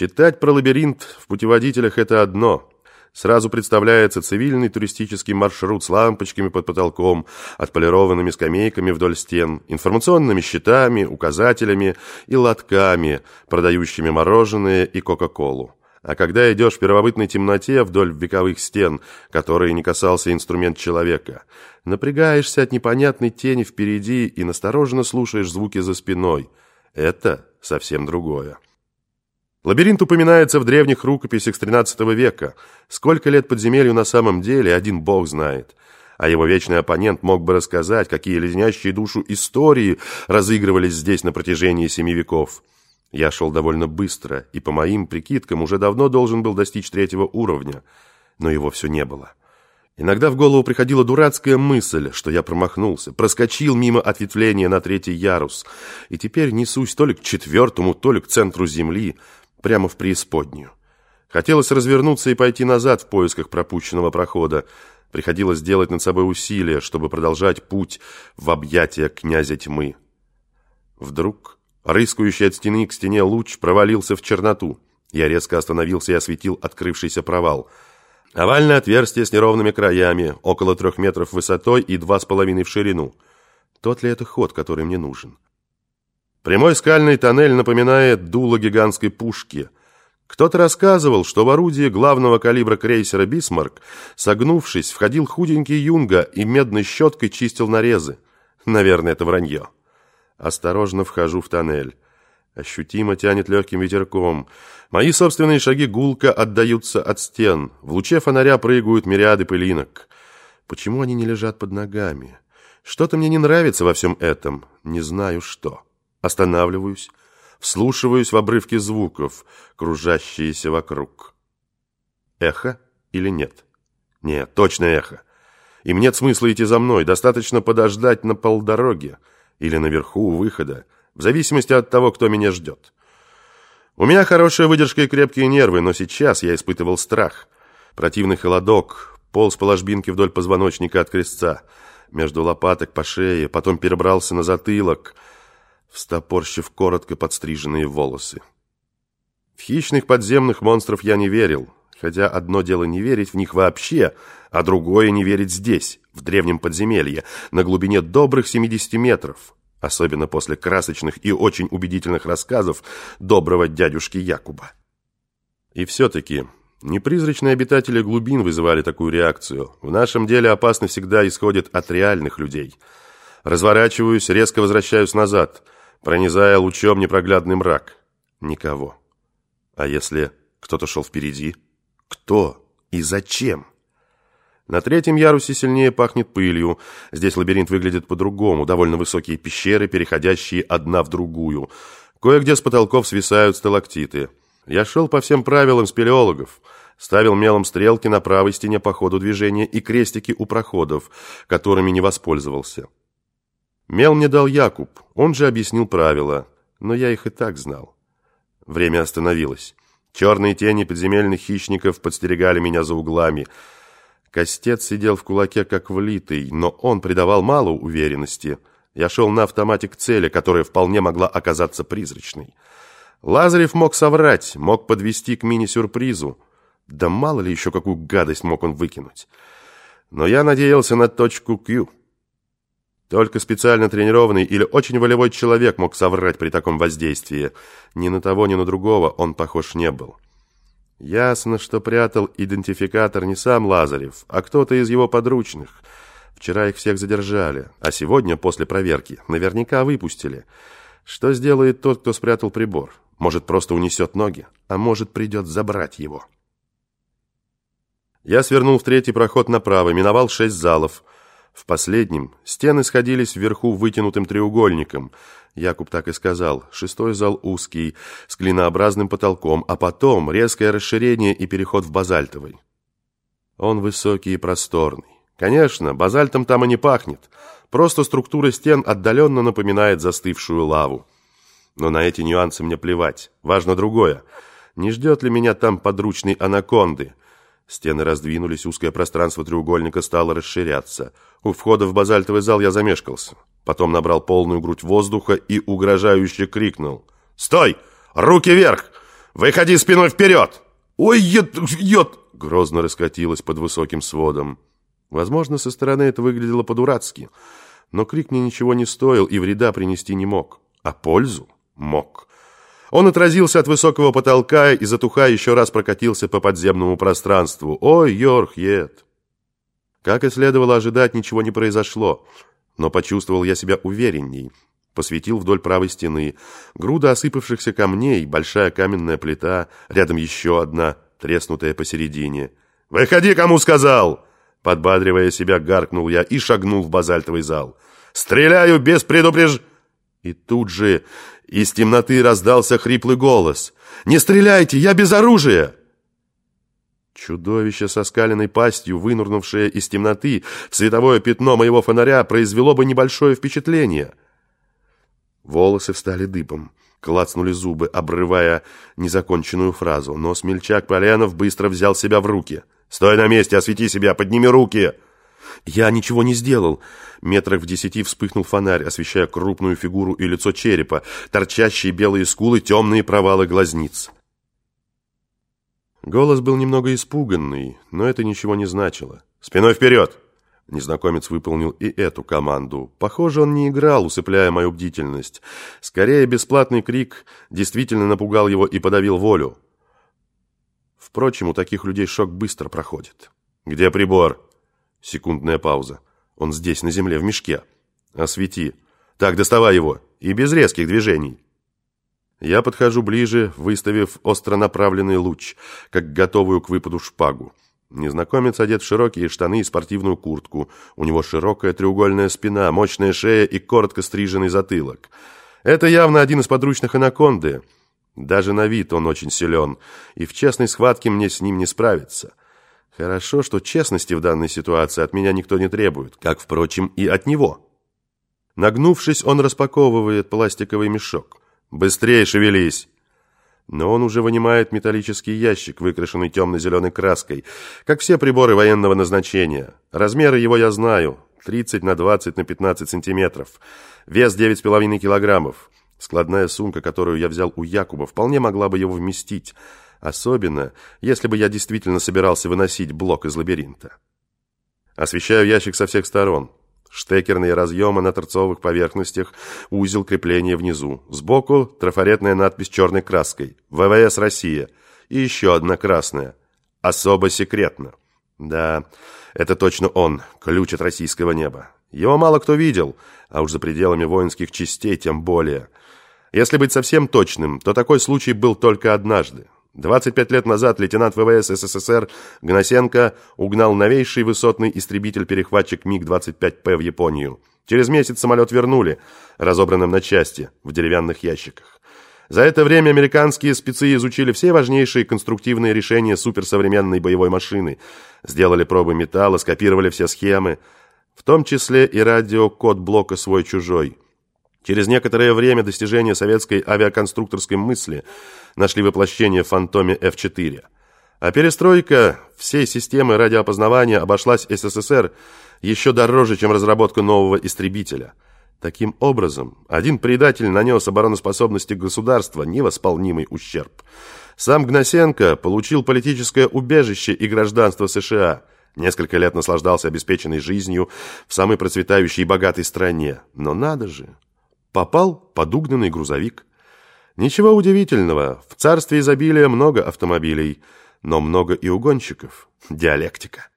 Читать про лабиринт в путеводителях – это одно. Сразу представляется цивильный туристический маршрут с лампочками под потолком, отполированными скамейками вдоль стен, информационными щитами, указателями и лотками, продающими мороженое и кока-колу. А когда идешь в первобытной темноте вдоль вековых стен, которые не касался инструмент человека, напрягаешься от непонятной тени впереди и настороженно слушаешь звуки за спиной. Это совсем другое. Лабиринт упоминается в древних рукописях с XIII века. Сколько лет подземелью на самом деле, один бог знает. А его вечный оппонент мог бы рассказать, какие леденящие душу истории разыгрывались здесь на протяжении семи веков. Я шел довольно быстро, и по моим прикидкам уже давно должен был достичь третьего уровня, но его все не было. Иногда в голову приходила дурацкая мысль, что я промахнулся, проскочил мимо ответвления на третий ярус, и теперь несусь то ли к четвертому, то ли к центру земли, прямо в преисподнюю. Хотелось развернуться и пойти назад в поисках пропущенного прохода. Приходилось делать над собой усилия, чтобы продолжать путь в объятия князя тьмы. Вдруг рыскающий от стены к стене луч провалился в черноту. Я резко остановился и осветил открывшийся провал. Овальное отверстие с неровными краями, около трех метров высотой и два с половиной в ширину. Тот ли это ход, который мне нужен? Прямой скальный тоннель напоминает дуло гигантской пушки. Кто-то рассказывал, что в орудии главного калибра крейсера «Бисмарк», согнувшись, входил худенький юнга и медной щеткой чистил нарезы. Наверное, это вранье. Осторожно вхожу в тоннель. Ощутимо тянет легким ветерком. Мои собственные шаги гулко отдаются от стен. В луче фонаря прыгают мириады пылинок. Почему они не лежат под ногами? Что-то мне не нравится во всем этом. Не знаю, что. Останавливаюсь, вслушиваюсь в обрывки звуков, кружащиеся вокруг. Эхо или нет? Нет, точно эхо. Им нет смысла идти за мной, достаточно подождать на полдороге или наверху у выхода, в зависимости от того, кто меня ждет. У меня хорошая выдержка и крепкие нервы, но сейчас я испытывал страх. Противный холодок, полз по ложбинке вдоль позвоночника от крестца, между лопаток по шее, потом перебрался на затылок — встопорщив коротко подстриженные волосы. В хищных подземных монстров я не верил, хотя одно дело не верить в них вообще, а другое не верить здесь, в древнем подземелье, на глубине добрых 70 метров, особенно после красочных и очень убедительных рассказов доброго дядюшки Якуба. И все-таки не призрачные обитатели глубин вызывали такую реакцию. В нашем деле опасно всегда исходит от реальных людей. Разворачиваюсь, резко возвращаюсь назад – пронизая лучом непроглядный мрак. Никого. А если кто-то шел впереди? Кто и зачем? На третьем ярусе сильнее пахнет пылью. Здесь лабиринт выглядит по-другому. Довольно высокие пещеры, переходящие одна в другую. Кое-где с потолков свисают сталактиты. Я шел по всем правилам спелеологов. Ставил мелом стрелки на правой стене по ходу движения и крестики у проходов, которыми не воспользовался. Мел мне дал Якуб, он же объяснил правила, но я их и так знал. Время остановилось. Черные тени подземельных хищников подстерегали меня за углами. Костец сидел в кулаке как влитый, но он придавал мало уверенности. Я шел на автомате к цели, которая вполне могла оказаться призрачной. Лазарев мог соврать, мог подвести к мини-сюрпризу. Да мало ли еще какую гадость мог он выкинуть. Но я надеялся на точку Q. Только специально тренированный или очень волевой человек мог соврать при таком воздействии. Ни на того, ни на другого он похож не был. Ясно, что прятал идентификатор не сам Лазарев, а кто-то из его подручных. Вчера их всех задержали, а сегодня, после проверки, наверняка выпустили. Что сделает тот, кто спрятал прибор? Может, просто унесет ноги, а может, придет забрать его. Я свернул в третий проход направо, миновал шесть залов – в последнем стены сходились вверху вытянутым треугольником. Якуб так и сказал. Шестой зал узкий, с клинообразным потолком, а потом резкое расширение и переход в базальтовый. Он высокий и просторный. Конечно, базальтом там и не пахнет. Просто структура стен отдаленно напоминает застывшую лаву. Но на эти нюансы мне плевать. Важно другое. Не ждет ли меня там подручный анаконды? Стены раздвинулись, узкое пространство треугольника стало расширяться. У входа в базальтовый зал я замешкался. Потом набрал полную грудь воздуха и угрожающе крикнул. «Стой! Руки вверх!» Выходи спиной вперед!» «Ой, ед, ед!» Грозно раскатилась под высоким сводом. Возможно, со стороны это выглядело по-дурацки, но крик мне ничего не стоил и вреда принести не мог, а пользу мог. Он отразился от высокого потолка и, затухая, еще раз прокатился по подземному пространству. «Ой, Йорхет!» Как и следовало ожидать, ничего не произошло, но почувствовал я себя уверенней. Посветил вдоль правой стены. Груда осыпавшихся камней, большая каменная плита, рядом еще одна, треснутая посередине. «Выходи, кому сказал!» Подбадривая себя, гаркнул я и шагнул в базальтовый зал. «Стреляю без предупреж...» И тут же из темноты раздался хриплый голос. «Не стреляйте, я без оружия!» Чудовище со скаленной пастью, вынурнувшее из темноты в световое пятно моего фонаря, произвело бы небольшое впечатление. Волосы встали дыбом, клацнули зубы, обрывая незаконченную фразу, но смельчак Полянов быстро взял себя в руки. «Стой на месте, освети себя, подними руки!» Я ничего не сделал. Метрах в десяти вспыхнул фонарь, освещая крупную фигуру и лицо черепа, торчащие белые скулы, темные провалы глазниц. Голос был немного испуганный, но это ничего не значило. «Спиной вперед!» Незнакомец выполнил и эту команду. Похоже, он не играл, усыпляя мою бдительность. Скорее, бесплатный крик действительно напугал его и подавил волю. Впрочем, у таких людей шок быстро проходит. «Где прибор?» Секундная пауза. «Он здесь, на земле, в мешке. Освети. Так, доставай его. И без резких движений». Я подхожу ближе, выставив остро направленный луч, как готовую к выпаду шпагу. Незнакомец одет в широкие штаны и спортивную куртку. У него широкая треугольная спина, мощная шея и коротко стриженный затылок. Это явно один из подручных анаконды. Даже на вид он очень силен, и в честной схватке мне с ним не справиться. Хорошо, что честности в данной ситуации от меня никто не требует, как, впрочем, и от него. Нагнувшись, он распаковывает пластиковый мешок. «Быстрее шевелись!» Но он уже вынимает металлический ящик, выкрашенный темно-зеленой краской, как все приборы военного назначения. Размеры его я знаю. 30 на 20 на 15 сантиметров. Вес 9,5 килограммов. Складная сумка, которую я взял у Якуба, вполне могла бы его вместить. Особенно, если бы я действительно собирался выносить блок из лабиринта. Освещаю ящик со всех сторон. Штекерные разъемы на торцовых поверхностях, узел крепления внизу. Сбоку трафаретная надпись черной краской «ВВС Россия» и еще одна красная «Особо секретно». Да, это точно он, ключ от российского неба. Его мало кто видел, а уж за пределами воинских частей тем более. Если быть совсем точным, то такой случай был только однажды. 25 лет назад лейтенант ВВС СССР Гносенко угнал новейший высотный истребитель-перехватчик МиГ-25П в Японию. Через месяц самолет вернули, разобранным на части, в деревянных ящиках. За это время американские спецы изучили все важнейшие конструктивные решения суперсовременной боевой машины, сделали пробы металла, скопировали все схемы, в том числе и радиокод блока «Свой-чужой». Через некоторое время достижения советской авиаконструкторской мысли нашли воплощение в фантоме F-4. А перестройка всей системы радиоопознавания обошлась СССР еще дороже, чем разработка нового истребителя. Таким образом, один предатель нанес обороноспособности государства невосполнимый ущерб. Сам Гносенко получил политическое убежище и гражданство США – Несколько лет наслаждался обеспеченной жизнью в самой процветающей и богатой стране. Но надо же, попал под угнанный грузовик. Ничего удивительного, в царстве изобилия много автомобилей, но много и угонщиков. Диалектика.